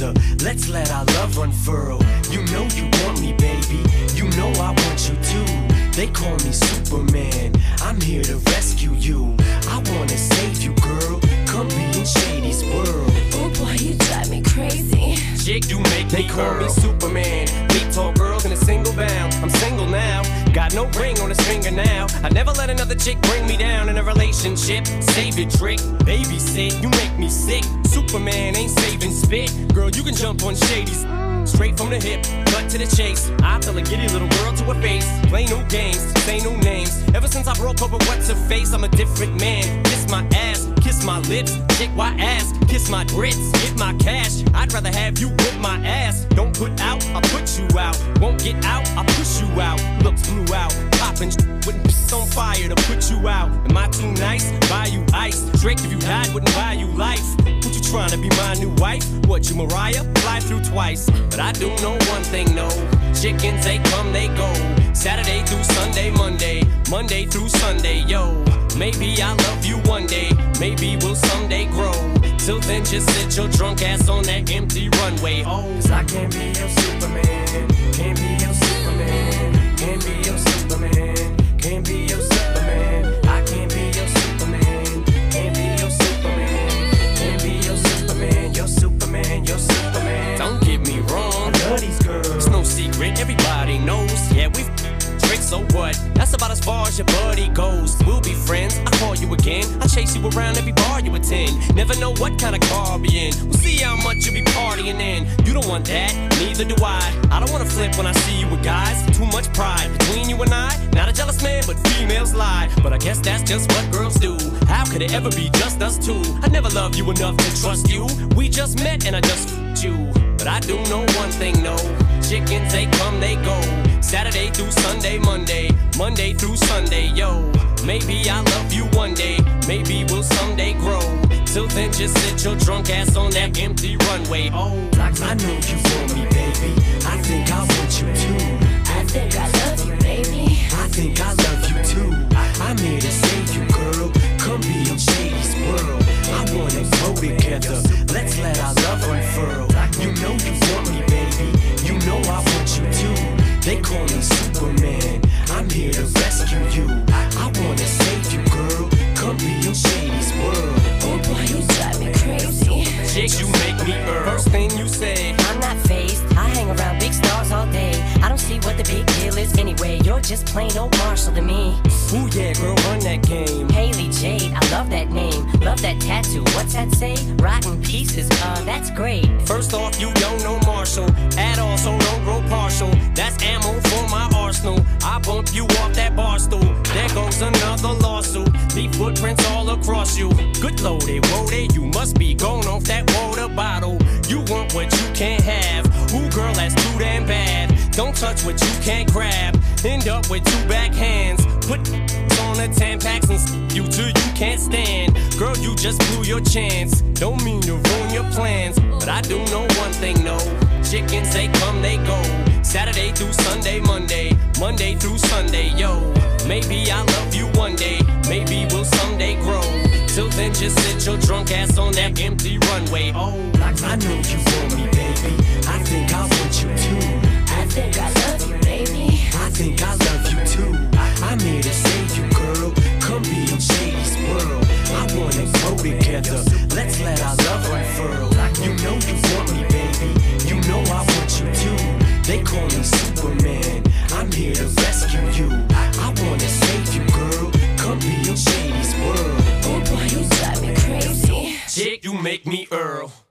wanna together. Let's let our love unfurl. You know you want me, baby. You know I want you too. They call me Superman. I'm here to rescue you. I wanna save you, girl. Come be in Shady's world. Oh boy, you drive me crazy. Chick, you make They me call Earl. me Superman. Meet tall girls in a single bound. I'm single now. Got no ring on his finger now. I never let another chick bring me down in a relationship. Save your trick, babysit. You make me sick. Superman ain't saving spit. Girl, you can jump on Shady's. Straight from the hip, cut to the chase. I tell a giddy little girl to her face. Play no games, say no names. Ever since I broke up with what's her face, I'm a different man. Kiss my ass, kiss my lips, kick my ass, kiss my grits, get my cash. I'd rather have you whip my ass. Don't put out, I put you out. Won't get out, I push you out. Looks blew out, popping wouldn't piss on fire to put you out. Am I too nice? Buy you ice. Drake, if you died, wouldn't buy you life. What you trying to be my new wife? What you Mariah? Fly through twice. But I do know one thing, no. Chickens, they come, they go. Saturday through Sunday, Monday. Monday through Sunday, yo. Maybe I'll love you. Maybe we'll someday grow. Till then, just sit your drunk ass on that empty runway. Oh, Cause I can't be your Superman. Can't be your Superman. Can't be your Superman. Can't be your Superman. I can't be your Superman. Can't be your Superman. Can't be your Superman. Your Superman. Your Superman. don't get me wrong. Love these girls. It's no secret, everybody knows. Yeah, tricked, so what? That's about as far as your buddy goes. We'll be friends, I call you again. I chase you around every bar you attend. Never know what kind of car I'll be in. We'll see how much you'll be partying in. You don't want that, neither do I. I don't wanna flip when I see you with guys. Too much pride between you and I. Not a jealous man, but females lie. But I guess that's just what girls do. How could it ever be just us two? I never loved you enough to trust you. We just met and I just you. But I do know one thing, no. Chickens, they come, they go. Saturday through Sunday, Monday. Monday through Sunday, yo. Maybe I'll love you one day. Maybe we'll someday grow. Till then, just sit your drunk ass on that empty runway. Oh, I know you want me, baby. I think I want you too. I think I love you, baby. I think I love you too. I'm here to save you, girl. Come be in Shady's world. I wanna grow together. Call me Superman. I'm here to rescue you. I wanna save you, girl. Come be in Shady's world. Oh boy, you drive me crazy. chick, you make me Earl. First thing you say, I'm not phased. I hang around big stars all day. I don't see what the big deal is anyway. You're just plain old Marshall to me. ooh yeah, girl, run that game. Hailie Jade, I love that name. Love that tattoo. What's that say? Rotten pieces. Uh, that's great. First off, you don't know Marshall at all, so don't grow partial. That's across you. Good loaded, eh, woaded, eh, you must be going off that water bottle. You want what you can't have. Ooh, girl, that's too damn bad. Don't touch what you can't grab. End up with two back hands. Put on the Tampax and you till you can't stand. Girl, you just blew your chance. Don't mean to ruin your plans, but I do know one thing, no. Chickens, they come, they go. Saturday through Sunday, Monday. Monday through Sunday, yo. Maybe I'll love you one day. Maybe we'll then, just sit your drunk ass on that empty runway. Oh, I know you want me, baby. I think I want you too. I think I love you, baby. I think I love you too. I'm here to save you, girl. Come be in Shady's world. I wanna grow together. Let's let our love unfurl. You know you want me, baby. You know I want you too. They call me Superman. I'm here to make me Earl.